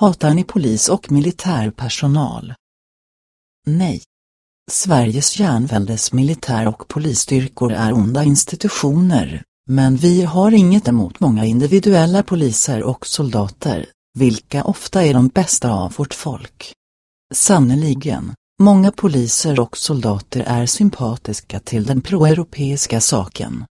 Hatar ni polis och militärpersonal? Nej. Sveriges järnväldes militär och polisstyrkor är onda institutioner, men vi har inget emot många individuella poliser och soldater, vilka ofta är de bästa av vårt folk. Sannoliken, många poliser och soldater är sympatiska till den proeuropeiska saken.